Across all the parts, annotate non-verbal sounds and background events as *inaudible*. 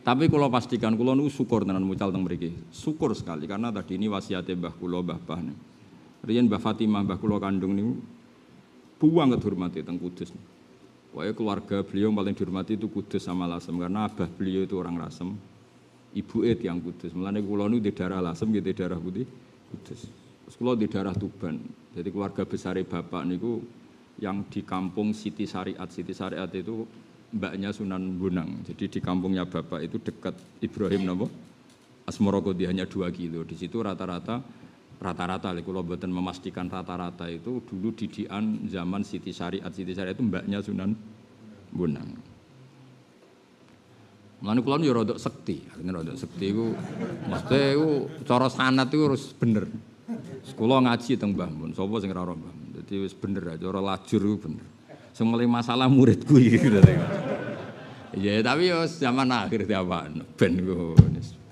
Tapi kalau pastikan kulo nu syukur tenan mucal teng mriki. Syukur sekali karena tadi ini wasiate Mbah kulo Mbah Bah. Riyen Mbah Fatimah Mbah kulo kandung niku buang dihormati teng Kudus. Pokoknya keluarga beliau paling dihormati itu Kudus sama Lasem karena abah beliau itu orang Lasem. Ibu Ed yang Kudus. Mulane kulo nu di daerah Lasem gitu di daerah putih Kudus. Terus di daerah Tuban. Jadi keluarga besar bapak niku yang di kampung Siti Syariat. Siti Syariat itu mbaknya Sunan Bonang. Jadi di kampungnya bapak itu dekat Ibrahim nopo Asmorogodi hanya dua kilo. Di situ rata-rata rata-rata, kalau buatan memastikan rata-rata itu dulu didian zaman Siti Syariat. Siti Syariat itu mbaknya Sunan Bonang. Mulane kula yo rodok sekti, artinya rodok sekti iku mesti iku cara sanat iku harus bener. Sekolah ngaji teng Mbah Mun, sapa sing ora Mbah Mun. Bener aja ora lajur iku bener. Sing masalah muridku iki dadi. Ya tapi yo zaman akhir tiapan ben ku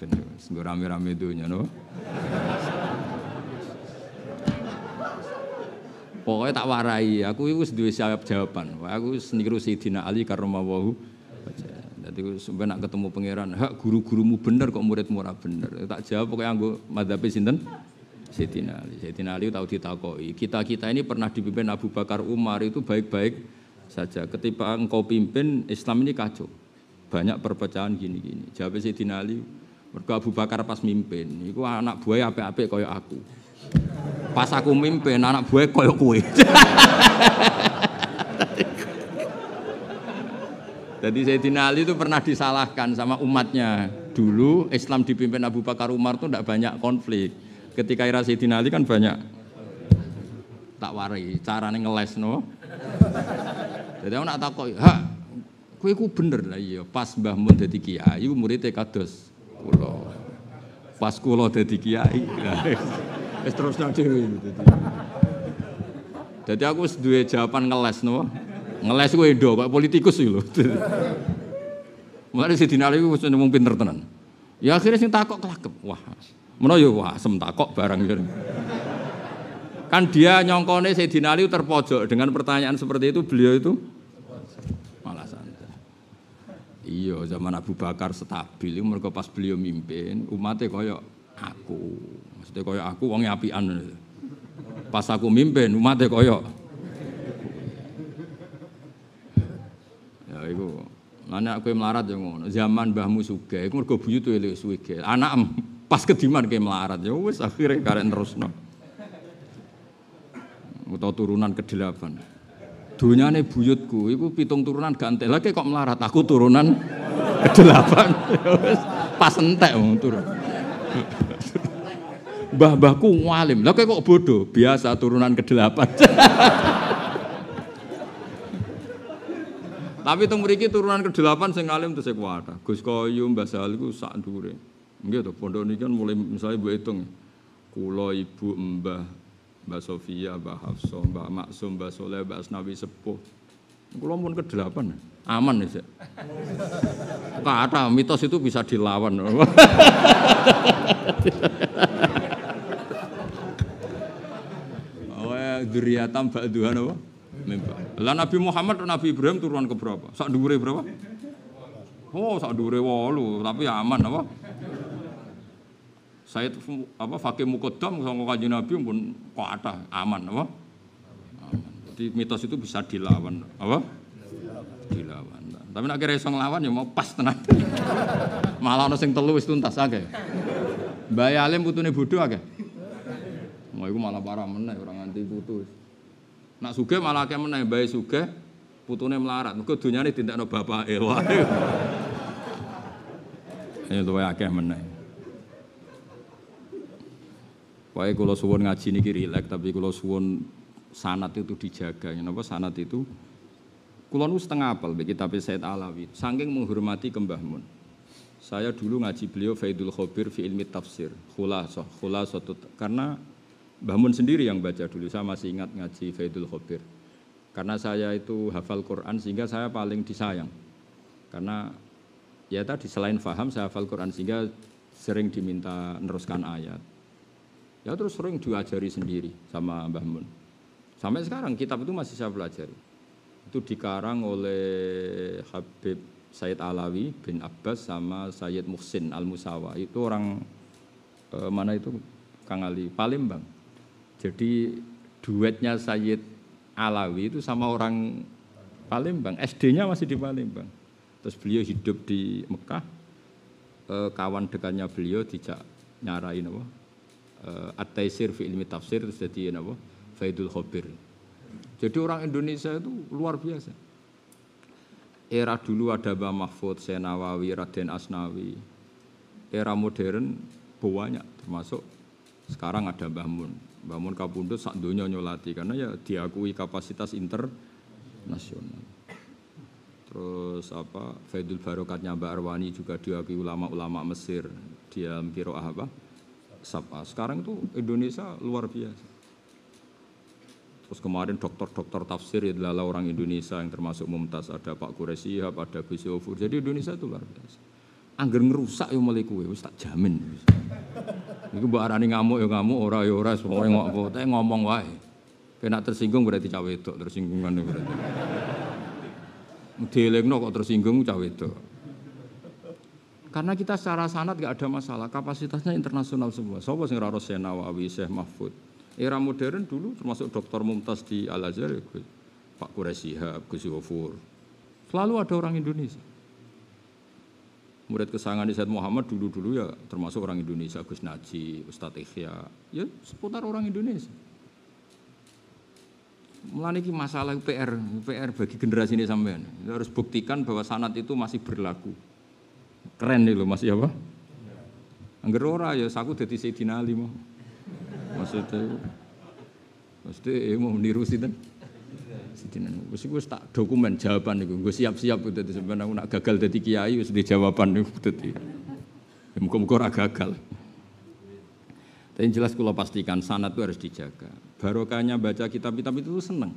ben wis rame-rame dunya no. Pokoknya tak warai, aku itu duwe jawab jawaban. Aku niru Sayyidina Ali karromawahu. Jadi sebenarnya nak ketemu pangeran, hak guru-gurumu bener kok muridmu ora bener. Tak jawab pokoknya anggo madhabe sinten? Sayyidina Ali. Sayyidina Ali tahu ditakoi. Kita-kita ini pernah dipimpin Abu Bakar Umar itu baik-baik saja. Ketika engkau pimpin Islam ini kacau. Banyak perpecahan gini-gini. Jawab Sayyidina Ali, mergo Abu Bakar pas mimpin, iku anak buah apik-apik kaya aku. Pas aku mimpin anak buah kaya kue. *laughs* Jadi Sayyidina Ali itu pernah disalahkan sama umatnya. Dulu Islam dipimpin Abu Bakar Umar itu tidak banyak konflik. Ketika era Sayyidina Ali kan banyak tak warai caranya ngeles no. Jadi aku nak takut, ha, kue ku bener lah iya. Pas Mbah Mun jadi kiai, muridnya kados kulo. Pas kulo jadi kiai, *laughs* Wis terus nang dhewe Jadi aku wis duwe jawaban ngeles no. Ngeles kowe ndo kok politikus iki lho. *laughs* Mulane si dinali ku wis mung pinter tenan. Ya akhirnya sing takok kelakep. Wah. Menawa ya wah sem takok barang ya. Kan dia nyongkone Sayyidina Ali terpojok dengan pertanyaan seperti itu beliau itu. Iya, zaman Abu Bakar stabil, mereka pas beliau mimpin, umatnya koyok aku. Maksudnya koyok aku wong apian. Pas aku mimpin, umatnya koyok Ya iku. Mana aku melarat ya ngono. Zaman mbahmu sugih, iku mergo buyut elek suwege. Anak pas kediman kayak melarat ya wis akhirnya karek terusno atau turunan ke-8. Dunyane buyutku iku pitung turunan gantel lagi kok melarat aku turunan ke-8. *laughs* Pas entek turun. Mbah-mbahku ngalim. Lah kok bodoh, biasa turunan ke-8. *laughs* Tapi teng mriki turunan ke-8 sing alim terus kuwata. Gus Koyum Mbah Sal iku sak dhuwure. Nggih to, pondok niki kan mulai misalnya mbok hitung. Kula ibu Mbah Mbak Sofia, Mbak Hafsah, Mbak Maksum, Mbak Soleh, Mbak Asnawi Sepuh. Kulo pun ke delapan, aman ya. Kata mitos itu bisa dilawan. *laughs* duriatam ba'duhan apa? Mimba. Lah Nabi Muhammad dan Nabi Ibrahim turunan ke berapa? Sak dhuwure berapa? Oh, sak dhuwure 8, tapi aman apa? Saya apa fakih mukodam sama kaji Nabi pun ada aman apa? Aman. Mitos itu bisa dilawan apa? Dilawan. Tapi nak kira iso nglawan ya mau pas tenan. *laughs* Malah ono sing telu wis tuntas akeh. Mbak Alim putune bodho akeh. Mau iku malah parah meneh orang nganti putu. Nak sugih malah akeh meneh bae sugih putune melarat. Mergo donyane dindakno bapake wae. *laughs* Ya luwe akeh meneh. Pokoknya kalau suwon ngaji ini rilek, tapi kalau suwon sanat itu dijaga. Kenapa sanat itu? Kulon setengah apal bagi tapi Said Alawi. Saking menghormati Kembah Mun. Saya dulu ngaji beliau Faidul Khobir fi ilmi tafsir. Khulasoh, khulasoh karena Mbah Mun sendiri yang baca dulu. Saya masih ingat ngaji Faidul Khobir. Karena saya itu hafal Quran sehingga saya paling disayang. Karena ya tadi selain faham saya hafal Quran sehingga sering diminta neruskan ayat. Ya terus sering diajari sendiri sama Mbah Mun. Sampai sekarang kitab itu masih saya pelajari. Itu dikarang oleh Habib Sayyid Alawi bin Abbas sama Sayyid Muhsin Al Musawa itu orang eh, mana itu Kang Ali Palembang. Jadi duetnya Sayyid Alawi itu sama orang Palembang. SD-nya masih di Palembang. Terus beliau hidup di Mekah. Eh, kawan dekatnya beliau dijak nyarain apa? Eh, At-Taisir fi ilmi tafsir jadi apa? Faidul Khobir. Jadi orang Indonesia itu luar biasa. Era dulu ada Mbah Mahfud, Senawawi, Raden Asnawi. Era modern banyak termasuk sekarang ada Mbah Mun. Mbah Mun Kapundut sak donya nyolati karena ya diakui kapasitas internasional. Terus apa Faidul Barokatnya Mbak Arwani juga diakui ulama-ulama Mesir dia kiroah apa? Sapa. Sekarang itu Indonesia luar biasa. Terus kemarin dokter-dokter tafsir adalah orang Indonesia yang termasuk Mumtaz ada Pak Quraisy ada Gus Yofur. Jadi Indonesia itu luar biasa. Angger ngerusak ya mulai kue, tak jamin. Iku mbok arani ngamuk ya ngamuk, ora ya ora, pokoke ngomong, ngomong wae. Kena tersinggung berarti cawe itu, tersinggung kan berarti. Dielingno kok tersinggung cawe itu. Karena kita secara sanat gak ada masalah, kapasitasnya internasional semua. Sopo sing Raro Senawawi, Syekh Mahfud. Era modern dulu termasuk Dr. Mumtaz di Al Azhar, ya, Pak Quraisy Gus Yofur. Selalu ada orang Indonesia. Murid kesayangan Said Muhammad dulu-dulu ya termasuk orang Indonesia, Gus Naji, Ustadz Ikhya, ya seputar orang Indonesia. Mulai ini masalah PR, PR bagi generasi ini sampean. Harus buktikan bahwa sanat itu masih berlaku. Keren nih loh masih apa? Angger ora ya aku dadi Sayyidina Ali mau. Maksudnya Maksudnya ya mau niru sinten? Sayyidina Ali. Wis gue tak dokumen jawaban niku. Gue siap-siap dadi sampean aku nak gagal dadi kiai wis di jawaban niku dadi. Ya muga-muga ora gagal. Tapi jelas kalau pastikan sanat itu harus dijaga. Barokahnya baca kitab-kitab itu seneng.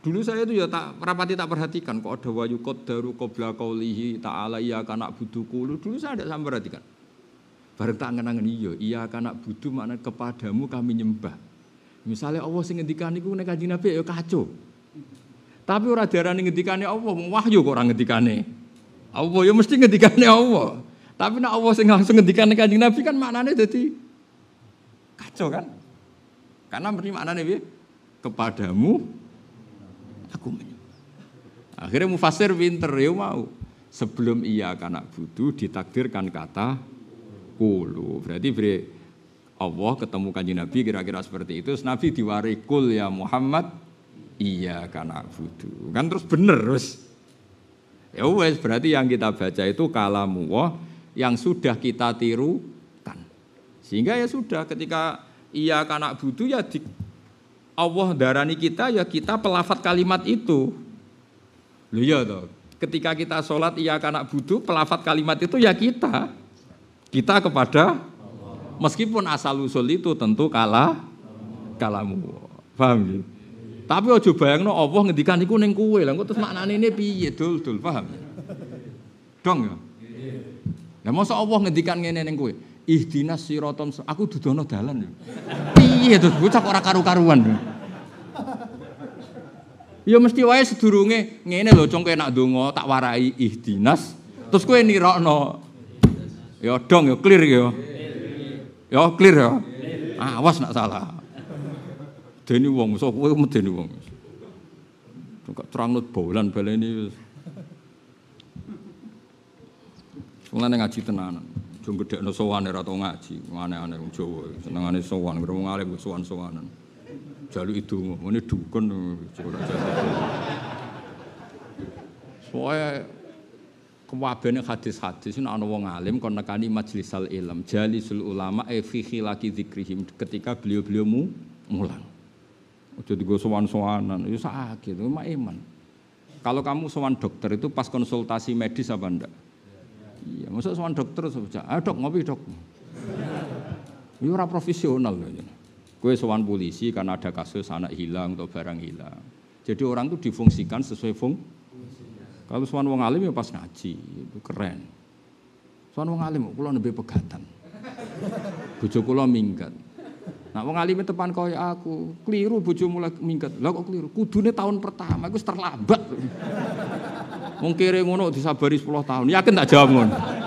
Dulu saya itu ya tak rapati tak perhatikan kok ada wayu daru qabla qaulihi ta'ala iya kana buduku. Dulu saya tidak sampai perhatikan. Bareng tak ngenangen iya, iya kana budu makna kepadamu kami nyembah. Misalnya Allah sing ngendikan niku nek Kanjeng Nabi ya kacau. Tapi ora diarani ngendikane Allah, wahyu kok ora ngendikane. Allah ya mesti ngendikane Allah. Tapi nek Allah sing langsung ngendikane Kanjeng Nabi kan maknane dadi kacau kan? Karena berarti maknane piye? Kepadamu aku menyembah. Akhirnya mufasir pinter ya mau. Sebelum ia kanak budu ditakdirkan kata kulu. Berarti beri Allah ketemu kanji Nabi kira-kira seperti itu. Terus Nabi diwarikul ya Muhammad iya kanak budu. Kan terus bener terus. Ya wes berarti yang kita baca itu kalamu yang sudah kita tirukan. Sehingga ya sudah ketika iya kanak budu ya di, Allah darani kita ya kita pelafat kalimat itu. Loh ya toh. Ketika kita sholat iya kanak butuh pelafat kalimat itu ya kita. Kita kepada meskipun asal usul itu tentu kalah kalamu. Paham ya? Tapi ojo bayangno Allah ngendikan iku ning kowe. Lah terus maknane ini piye dul dul paham? Dong ya. Lah masa Allah ngendikan ngene ning kowe? Ihdinas siraton aku dudono dalan ya. Piye to bocah ora karu-karuan. Ya mesti wae sedurunge ngene lho cong nak donga tak warai ihdinas terus kowe nirokno. Ya dong ya clear ya. Ya clear ya. Awas nak salah. Deni wong sok kowe medeni wong. Kok terang bolan baleni wis. Mulane ngaji tenanan. Jung gedekno sowan ora tau ngaji, aneh-aneh wong Jawa. Senengane sowan, alim sowan-sowanan. Jalu itu, ini dukun. Soalnya kewabene hadis-hadis ini ana wong alim kon nekani majlisal ilm jalisul ulama e fi khilaki dzikrihim ketika beliau-beliau mu mulang. Ojo digo sowan-sowanan, itu sakit, itu mah iman. Kalau kamu sowan dokter itu pas konsultasi medis apa enggak? Iya, maksud soal dokter saja. Ah dok ngopi dok. Ini iya, orang profesional. Gue soal polisi karena ada kasus anak hilang atau barang hilang. Jadi orang itu difungsikan sesuai fung. Kalau soal wong alim ya pas ngaji, itu keren. Soal wong alim, kulo lebih pegatan. Bojo kulo minggat. Nah, wong alim tepan kaya aku, keliru bojo mulai minggat. Lah kok keliru? Kudune tahun pertama, aku terlambat. Wong kere ngono disabari 10 tahun. Yakin tak jawab ngono.